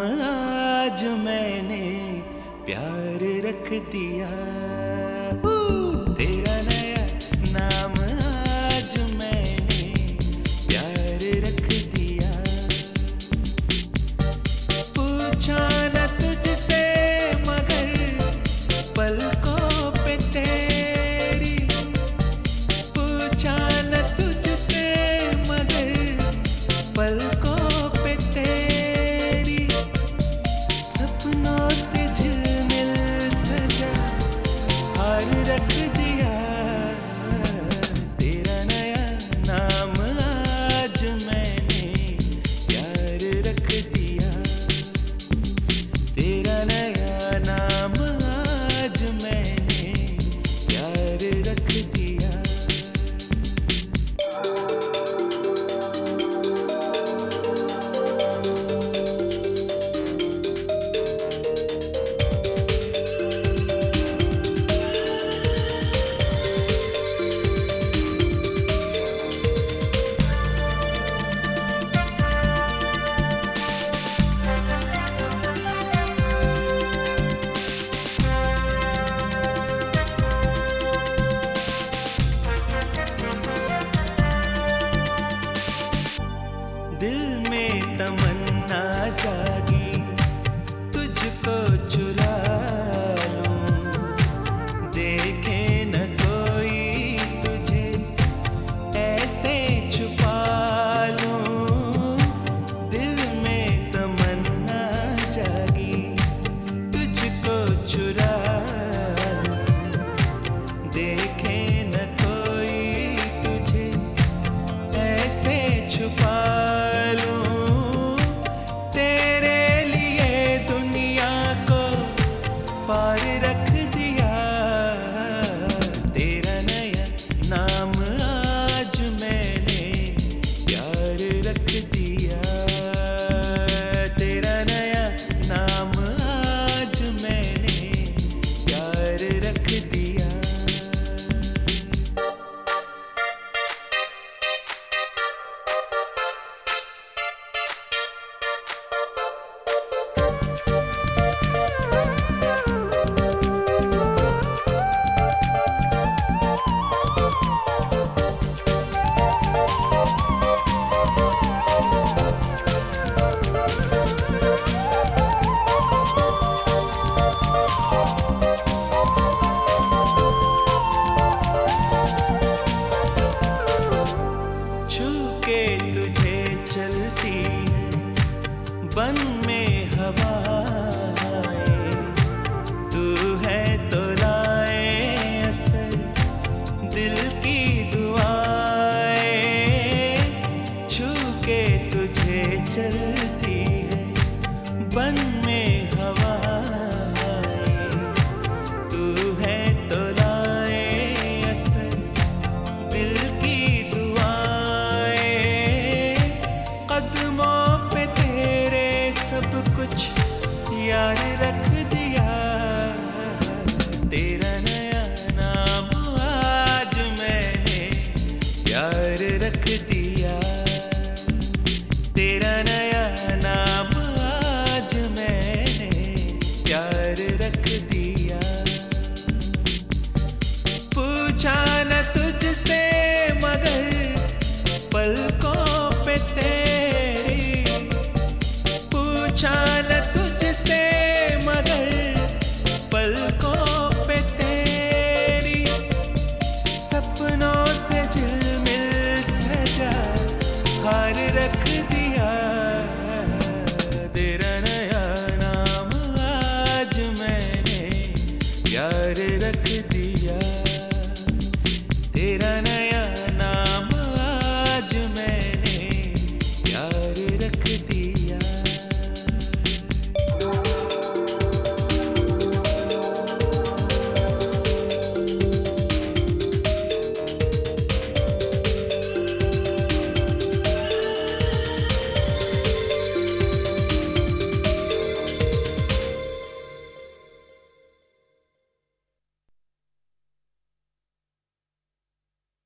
आज मैंने प्यार रख दिया। चलती है बन na na